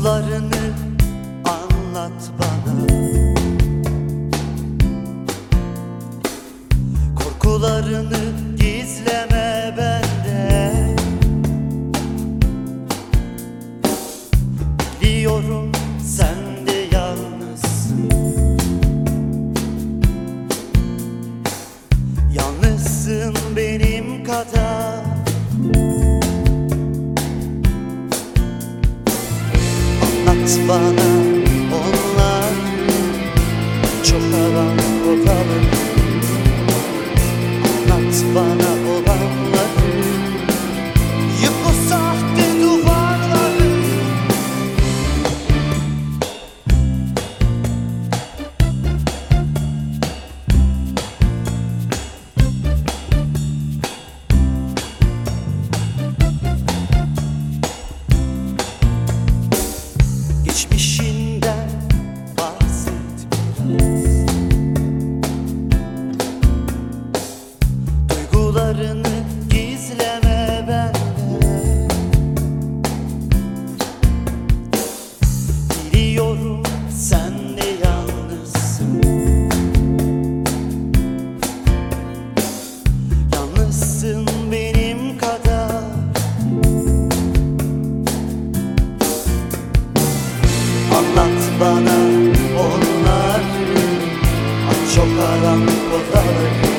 Umutlarını anlat bana. Korkularını gizleme benden Biliyorum sen de yalnızsın. Yalnızsın benim kadar Anlat bana onlar Çok alan ortalık Anlat bana olanlar bana onlar. Çok karanlık odaları